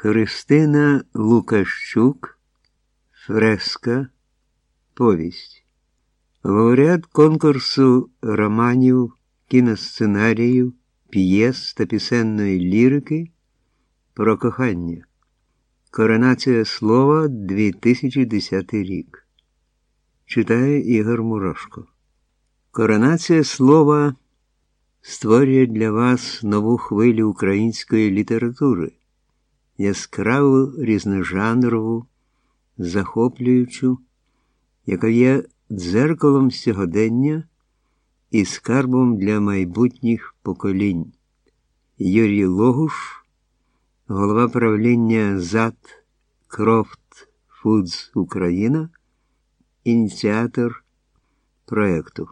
Христина Лукащук, Фреска, Повість. Лауреат конкурсу романів, кіносценаріїв, п'єс та пісенної лірики про кохання. Коронація слова 2010 рік. Читає Ігор Мурошко. Коронація слова створює для вас нову хвилю української літератури, яскраву різножанрову, захоплюючу, яка є дзеркалом сьогодення і скарбом для майбутніх поколінь. Юрій Логуш, голова правління ЗАД Крофт Фудз Україна, ініціатор проєкту.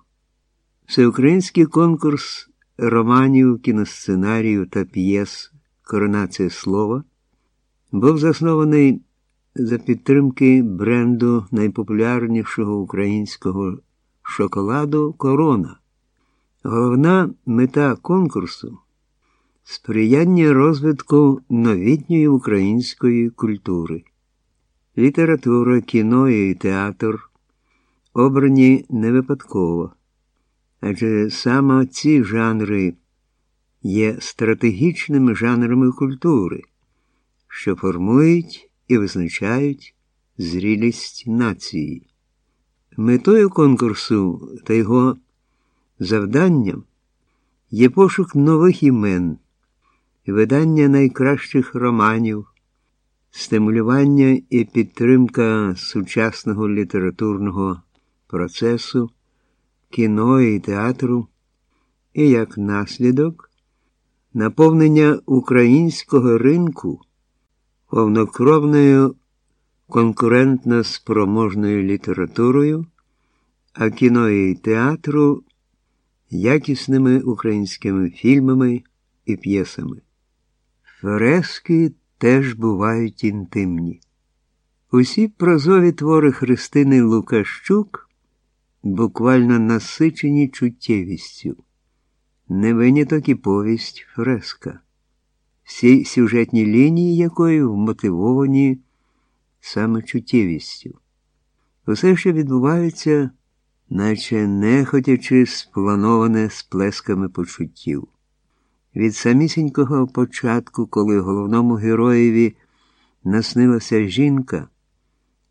Всеукраїнський конкурс романів, кіносценарію та п'єс Коронація слова був заснований за підтримки бренду найпопулярнішого українського шоколаду Корона. Головна мета конкурсу сприяння розвитку новітньої української культури. Література, кіно і театр обрані не випадково, адже саме ці жанри є стратегічними жанрами культури, що формують і визначають зрілість нації. Метою конкурсу та його завданням є пошук нових імен, видання найкращих романів, стимулювання і підтримка сучасного літературного процесу, кіно і театру, і як наслідок наповнення українського ринку повнокровною конкурентно спроможною літературою, а кіно і театру якісними українськими фільмами і п'єсами. Фрески теж бувають інтимні. Усі прозові твори Христини Лукащук буквально насичені чуттєвістю, не виняток і повість Фреска, всі сюжетні лінії якої вмотивовані саме чуттєвістю. Усе, що відбувається, наче нехотячи сплановане сплесками почуттів. Від самісінького початку, коли головному героєві наснилася жінка,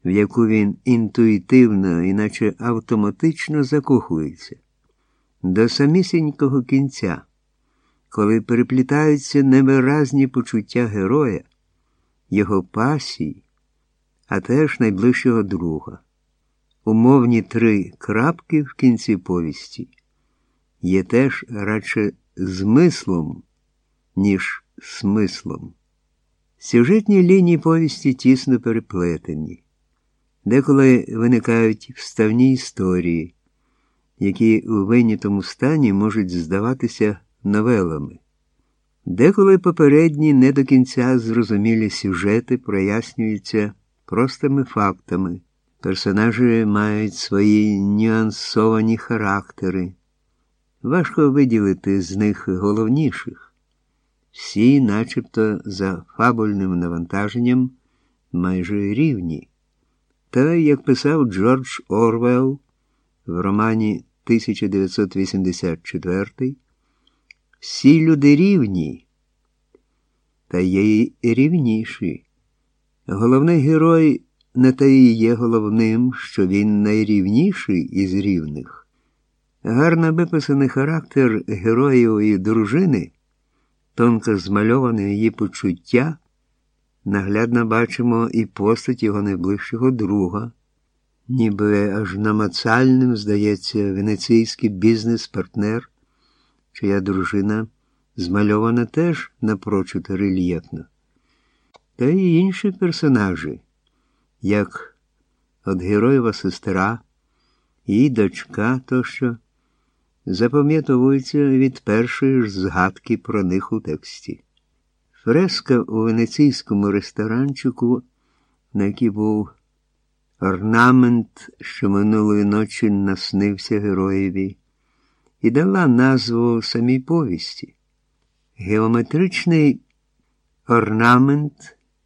в яку він інтуїтивно, іначе автоматично закохується, до самісінького кінця, коли переплітаються невиразні почуття героя, його пасій, а теж найближчого друга. Умовні три крапки в кінці повісті є теж радше змислом, ніж смислом. Сюжетні лінії повісті тісно переплетені, деколи виникають вставні історії, які у винятому стані можуть здаватися новелами. Деколи попередні не до кінця зрозумілі сюжети прояснюються простими фактами. Персонажі мають свої нюансовані характери. Важко виділити з них головніших. Всі, начебто, за фабульним навантаженням майже рівні. Та, як писав Джордж Орвелл в романі 1984, всі люди рівні, та є й рівніші. Головний герой не те і є головним, що він найрівніший із рівних. Гарно виписаний характер героєвої дружини, тонко змальоване її почуття, наглядно бачимо і постать його найближчого друга, ніби аж намацальним, здається, венеційський бізнес-партнер, чия дружина змальована теж напрочуд рельєфно. Та й інші персонажі, як от героєва сестра, її дочка тощо запам'ятовується від першої ж згадки про них у тексті. Фреска у венеційському ресторанчику, на який був орнамент, що минулої ночі наснився героєві, і дала назву самій повісті. Геометричний орнамент